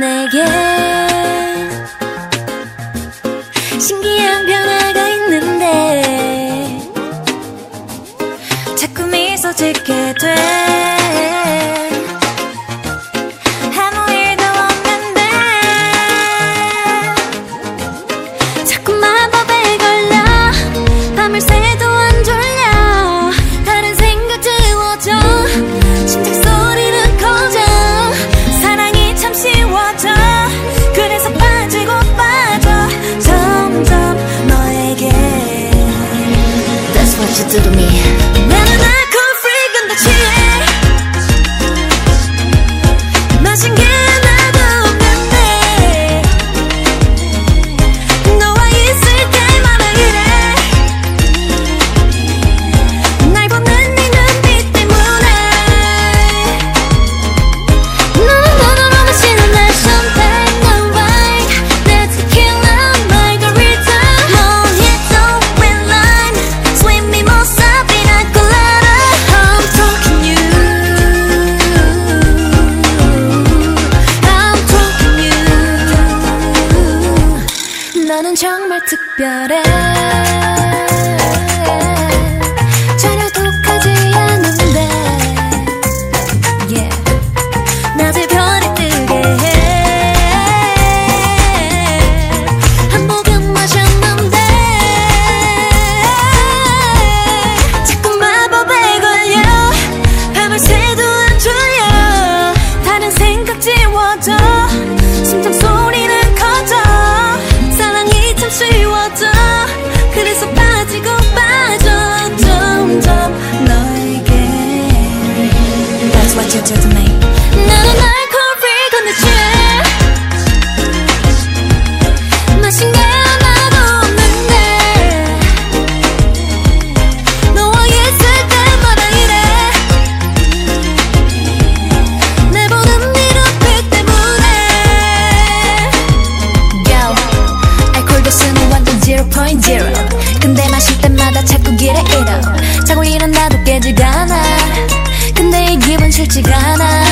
내게 신기한 변화가 있는데 자꾸 미소 짓게 돼 you do to me 너는 정말 특별해. 전혀 독하지 않은데. Yeah. 낮에 별이 뜨게 해 한 모금 마셨는데. 자꾸 마법에 걸려. 밤을 새도 안 졸려. 다른 생각 지워져 To me 나는 알코올 free 근데 취해 마신 게 없는데 너와 있을 때마다 이래 내 보는 네 눈빛 때문에 Yo 알코올 도수는 완전 0.0 근데 마실 때마다 자꾸 길에 잃어 자고 일어나도 깨지가 않아 싫지가 않아